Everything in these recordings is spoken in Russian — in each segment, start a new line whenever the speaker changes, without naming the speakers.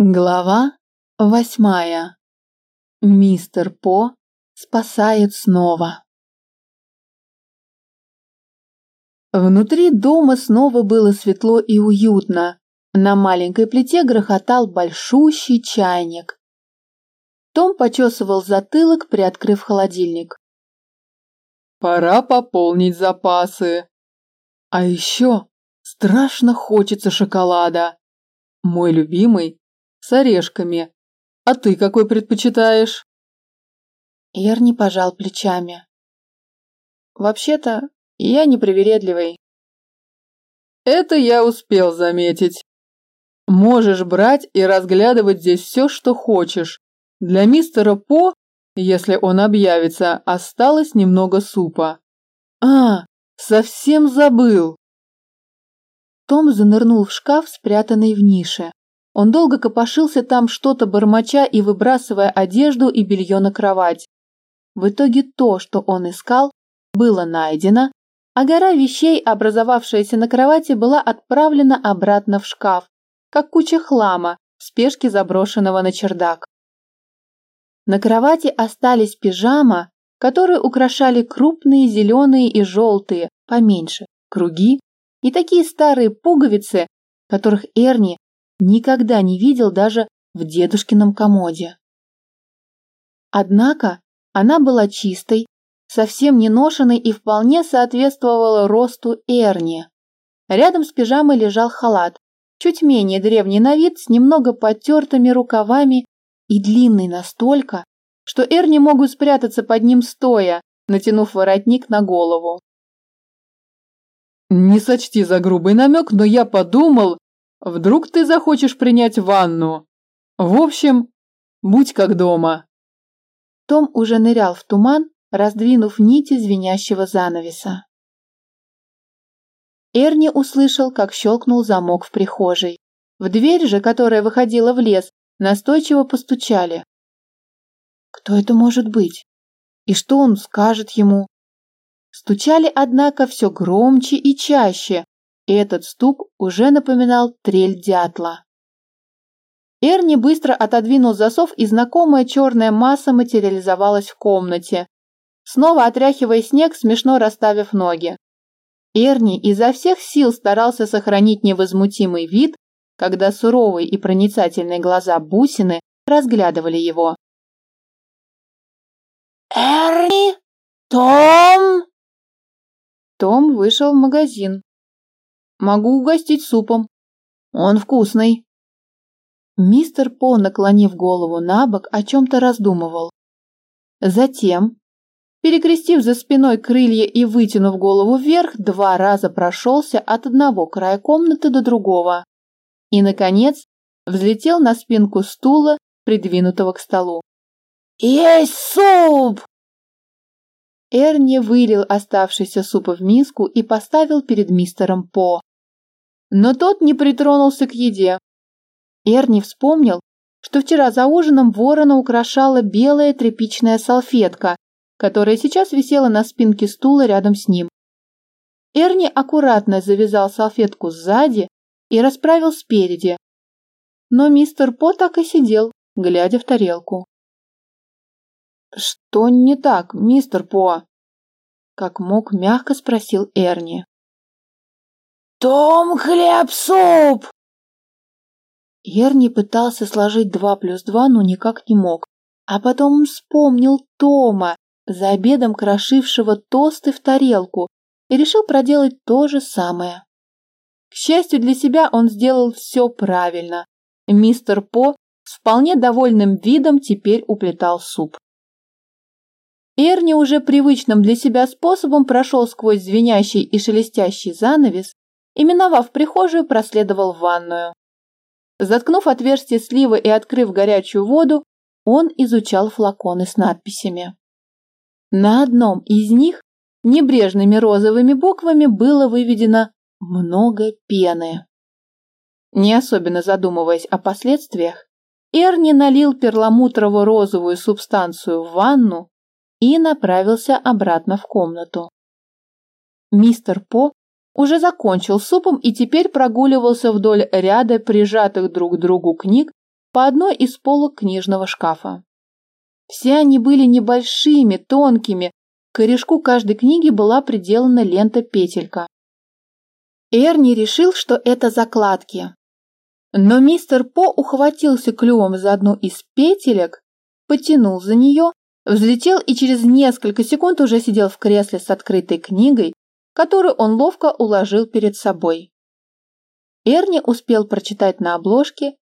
Глава восьмая. Мистер По спасает снова. Внутри дома снова было светло и уютно. На маленькой плите грохотал большущий чайник. Том почесывал затылок, приоткрыв холодильник.
Пора пополнить запасы. А еще страшно хочется шоколада. Мой любимый с орешками. А ты какой предпочитаешь?
Эрни пожал плечами. Вообще-то, я непривередливый.
Это я успел заметить. Можешь брать и разглядывать здесь все, что хочешь. Для мистера По, если он объявится, осталось немного супа. А, совсем забыл.
Том занырнул в шкаф, спрятанный в нише. Он долго копошился там, что-то бормоча и выбрасывая одежду и белье на кровать. В итоге то, что он искал, было найдено, а гора вещей, образовавшаяся на кровати, была отправлена обратно в шкаф, как куча хлама, в спешке заброшенного на чердак. На кровати остались пижама, которые украшали крупные зеленые и желтые, поменьше, круги и такие старые пуговицы, которых Эрни никогда не видел даже в дедушкином комоде. Однако она была чистой, совсем не ношенной и вполне соответствовала росту Эрни. Рядом с пижамой лежал халат, чуть менее древний на вид, с немного потертыми рукавами и длинный настолько, что Эрни могут спрятаться под ним стоя, натянув воротник на голову.
«Не сочти за грубый намек, но я подумал, Вдруг ты захочешь принять ванну? В общем, будь как дома.
Том уже нырял в туман, раздвинув нити звенящего занавеса. Эрни услышал, как щелкнул замок в прихожей. В дверь же, которая выходила в лес, настойчиво постучали. Кто это может быть? И что он скажет ему? Стучали, однако, все громче и чаще, и этот стук уже напоминал трель дятла. Эрни быстро отодвинул засов, и знакомая черная масса материализовалась в комнате, снова отряхивая снег, смешно расставив ноги. Эрни изо всех сил старался сохранить невозмутимый вид, когда суровые и проницательные глаза бусины разглядывали его.
«Эрни? Том?»
Том вышел в магазин. Могу угостить супом. Он вкусный. Мистер По, наклонив голову на бок, о чем-то раздумывал. Затем, перекрестив за спиной крылья и вытянув голову вверх, два раза прошелся от одного края комнаты до другого. И, наконец, взлетел на спинку стула, придвинутого к столу.
«Есть суп!»
Эрни вылил оставшийся суп в миску и поставил перед мистером По но тот не притронулся к еде. Эрни вспомнил, что вчера за ужином ворона украшала белая тряпичная салфетка, которая сейчас висела на спинке стула рядом с ним. Эрни аккуратно завязал салфетку сзади и расправил спереди. Но мистер По так и сидел, глядя в тарелку. «Что не так, мистер По?» Как мог, мягко спросил Эрни.
«Том хлеб-суп!»
Ерни пытался сложить два плюс два, но никак не мог. А потом вспомнил Тома, за обедом крошившего тосты в тарелку, и решил проделать то же самое. К счастью для себя, он сделал все правильно. Мистер По с вполне довольным видом теперь уплетал суп. Эрни уже привычным для себя способом прошел сквозь звенящий и шелестящий занавес и, миновав прихожую, проследовал в ванную. Заткнув отверстие сливы и открыв горячую воду, он изучал флаконы с надписями. На одном из них небрежными розовыми буквами было выведено «много пены». Не особенно задумываясь о последствиях, Эрни налил перламутрово-розовую субстанцию в ванну и направился обратно в комнату. Мистер По уже закончил супом и теперь прогуливался вдоль ряда прижатых друг к другу книг по одной из полок книжного шкафа. Все они были небольшими, тонкими, к корешку каждой книги была приделана лента-петелька. Эрни решил, что это закладки. Но мистер По ухватился клювом за одну из петелек, потянул за нее, взлетел и через несколько секунд уже сидел в кресле с открытой книгой, которую он ловко уложил перед собой. Эрни успел прочитать на обложке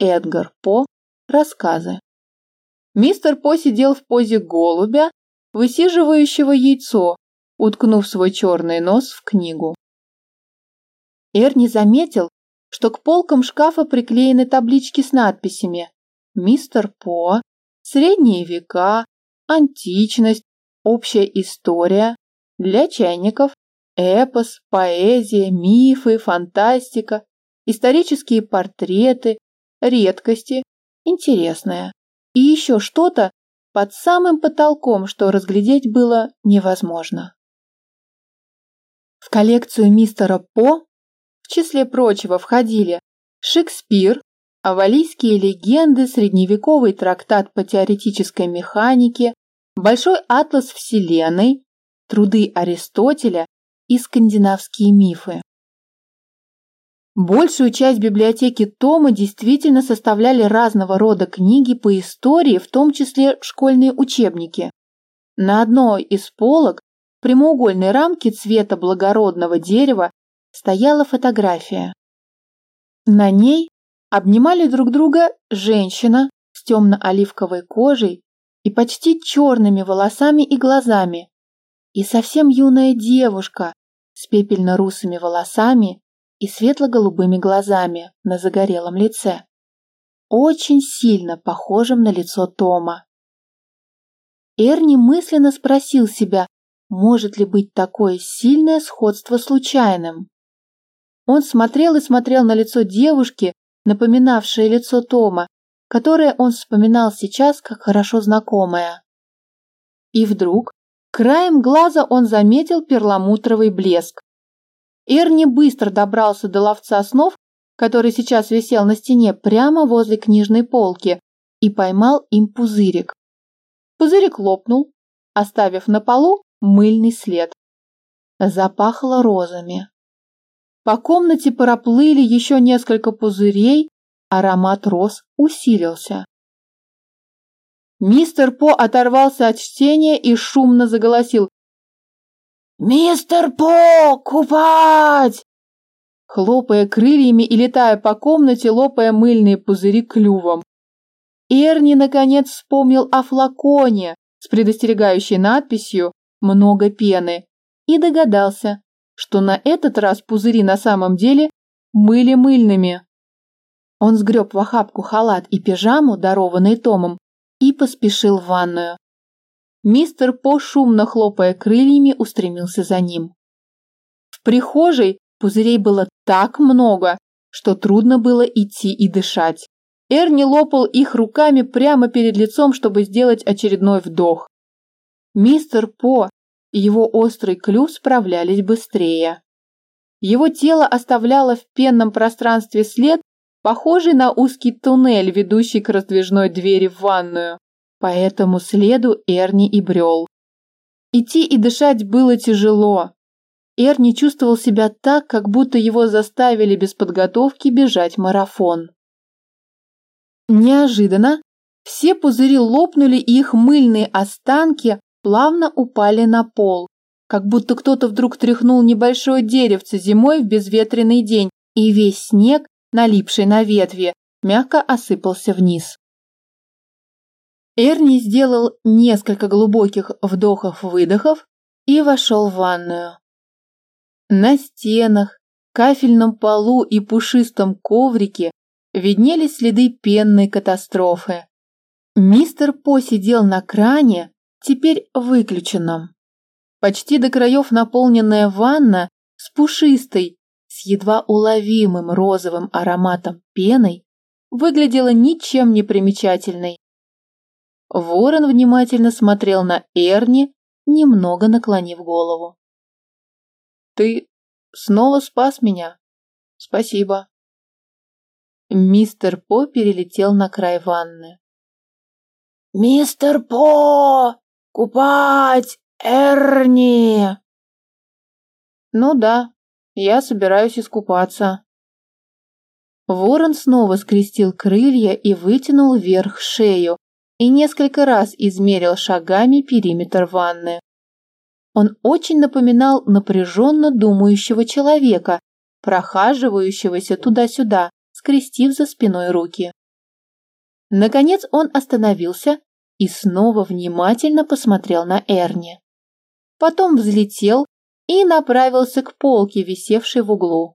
Эдгар По рассказы. Мистер По сидел в позе голубя, высиживающего яйцо, уткнув свой черный нос в книгу. Эрни заметил, что к полкам шкафа приклеены таблички с надписями «Мистер По», «Средние века», «Античность», «Общая история», «Для чайников», «Эпос», «Поэзия», «Мифы», «Фантастика», «Исторические портреты», «Редкости», «Интересное» и еще что-то под самым потолком, что разглядеть было невозможно. В коллекцию мистера По в числе прочего входили Шекспир, авалийские легенды, средневековый трактат по теоретической механике, большой атлас Вселенной, труды Аристотеля и скандинавские мифы. Большую часть библиотеки Тома действительно составляли разного рода книги по истории, в том числе школьные учебники. На одной из полок в прямоугольной рамке цвета благородного дерева стояла фотография. На ней обнимали друг друга женщина с темно-оливковой кожей и почти черными волосами и глазами, и совсем юная девушка с пепельно-русыми волосами и светло-голубыми глазами на загорелом лице, очень сильно похожим на лицо Тома. Эрни мысленно спросил себя, может ли быть такое сильное сходство случайным. Он смотрел и смотрел на лицо девушки, напоминавшее лицо Тома, которое он вспоминал сейчас как хорошо знакомое. И вдруг, краем глаза он заметил перламутровый блеск. Эрни быстро добрался до ловца снов, который сейчас висел на стене прямо возле книжной полки, и поймал им пузырик. Пузырик лопнул, оставив на полу мыльный след. Запахло розами. По комнате проплыли еще несколько пузырей, аромат роз усилился. Мистер По оторвался от чтения и шумно заголосил. «Мистер По, купать!» Хлопая крыльями и летая по комнате, лопая мыльные пузыри клювом. Эрни наконец вспомнил о флаконе с предостерегающей надписью «Много пены» и догадался, что на этот раз пузыри на самом деле были мыльными. Он сгреб в охапку халат и пижаму, дарованные Томом, и поспешил в ванную. Мистер По, шумно хлопая крыльями, устремился за ним. В прихожей пузырей было так много, что трудно было идти и дышать. Эрни лопал их руками прямо перед лицом, чтобы сделать очередной вдох. Мистер По и его острый клюв справлялись быстрее. Его тело оставляло в пенном пространстве след, похожий на узкий туннель, ведущий к раздвижной двери в ванную. По этому следу Эрни и брел. Идти и дышать было тяжело. Эрни чувствовал себя так, как будто его заставили без подготовки бежать марафон. Неожиданно все пузыри лопнули, и их мыльные останки плавно упали на пол, как будто кто-то вдруг тряхнул небольшое деревце зимой в безветренный день, и весь снег, налипший на ветви, мягко осыпался вниз. Эрни сделал несколько глубоких вдохов-выдохов и вошел в ванную. На стенах, кафельном полу и пушистом коврике виднелись следы пенной катастрофы. Мистер По сидел на кране, теперь выключенном. Почти до краев наполненная ванна с пушистой, с едва уловимым розовым ароматом пеной выглядела ничем не примечательной. Ворон внимательно смотрел на Эрни, немного наклонив голову. «Ты снова спас меня. Спасибо». Мистер По перелетел на край ванны.
«Мистер По! Купать Эрни!»
«Ну да, я собираюсь искупаться». Ворон снова скрестил крылья и вытянул вверх шею и несколько раз измерил шагами периметр ванны. Он очень напоминал напряженно думающего человека, прохаживающегося туда-сюда, скрестив за спиной руки. Наконец он остановился и снова внимательно посмотрел на Эрни. Потом взлетел и направился к полке, висевшей в углу.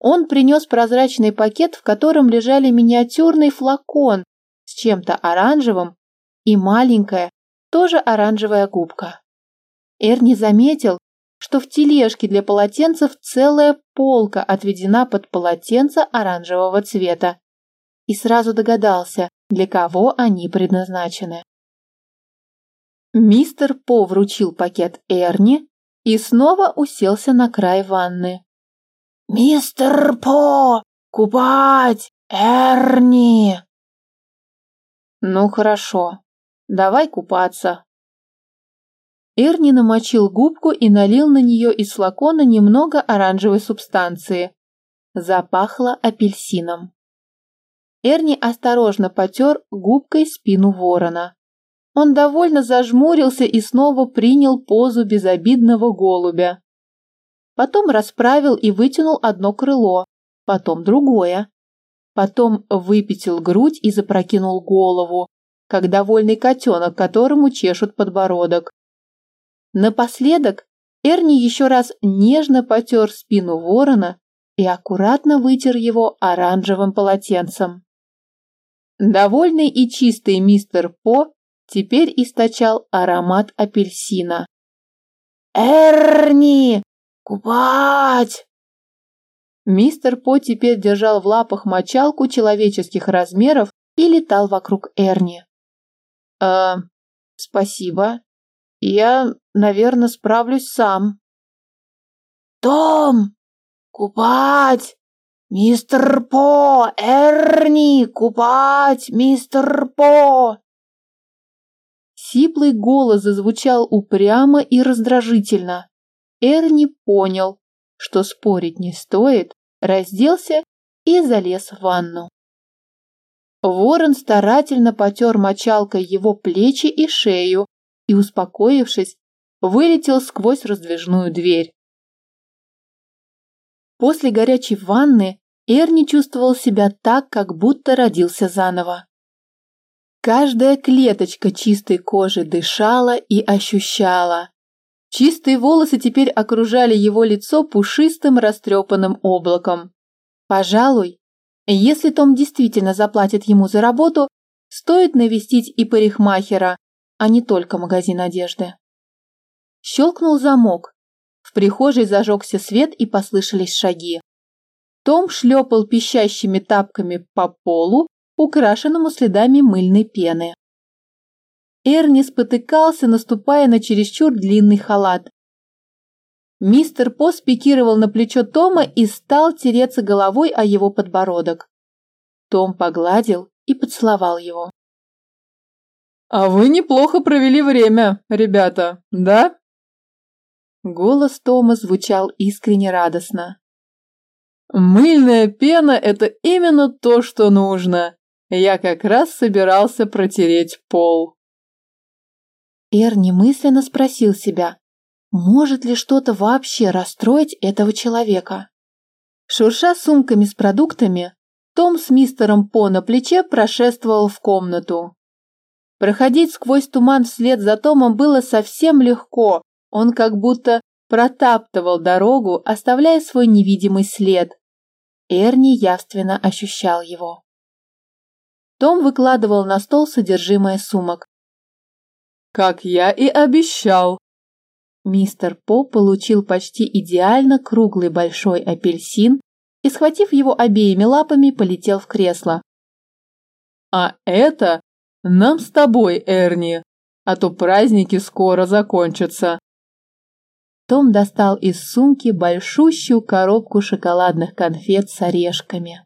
Он принес прозрачный пакет, в котором лежали миниатюрный флакон с чем-то оранжевым и маленькая, тоже оранжевая губка. Эрни заметил, что в тележке для полотенцев целая полка отведена под полотенце оранжевого цвета, и сразу догадался, для кого они предназначены. Мистер По вручил пакет Эрни и снова уселся на край ванны.
«Мистер По! Купать! Эрни!»
«Ну хорошо, давай купаться». Эрни намочил губку и налил на нее из флакона немного оранжевой субстанции. Запахло апельсином. Эрни осторожно потер губкой спину ворона. Он довольно зажмурился и снова принял позу безобидного голубя. Потом расправил и вытянул одно крыло, потом другое. Потом выпятил грудь и запрокинул голову, как довольный котенок, которому чешут подбородок. Напоследок Эрни еще раз нежно потер спину ворона и аккуратно вытер его оранжевым полотенцем. Довольный и чистый мистер По теперь источал аромат апельсина.
«Эрни! Купать!»
Мистер По теперь держал в лапах мочалку человеческих размеров и летал вокруг Эрни. «Э, спасибо. Я, наверное, справлюсь сам».
«Том! Купать! «Мистер По! Эрни! Купать! Мистер По!»
Сиплый голос зазвучал упрямо и раздражительно. Эрни понял, что спорить не стоит, разделся и залез в ванну. Ворон старательно потер мочалкой его плечи и шею и, успокоившись, вылетел сквозь раздвижную дверь. После горячей ванны Эрни чувствовал себя так, как будто родился заново. Каждая клеточка чистой кожи дышала и ощущала. Чистые волосы теперь окружали его лицо пушистым растрепанным облаком. Пожалуй, если Том действительно заплатит ему за работу, стоит навестить и парикмахера, а не только магазин одежды. Щелкнул замок. В прихожей зажегся свет и послышались шаги. Том шлепал пищащими тапками по полу, украшенному следами мыльной пены. Эрни спотыкался, наступая на чересчур длинный халат. Мистер По спикировал на плечо Тома и стал тереться головой о его подбородок. Том погладил и поцеловал его.
«А вы неплохо провели время, ребята, да?»
Голос Тома звучал искренне радостно.
Мыльная пена – это именно то, что нужно. Я как раз собирался протереть пол.
Эрни мысленно спросил себя, может ли что-то вообще расстроить этого человека. Шурша сумками с продуктами, том с мистером По на плече прошествовал в комнату. Проходить сквозь туман вслед за Томом было совсем легко, он как будто протаптывал дорогу, оставляя свой невидимый след. Эрни явственно ощущал его. Том выкладывал на стол содержимое сумок.
«Как я и обещал!»
Мистер По получил почти идеально круглый большой апельсин и, схватив его обеими лапами, полетел в кресло.
«А это нам с тобой, Эрни, а то праздники скоро закончатся!»
Том достал из сумки большущую коробку шоколадных конфет с орешками.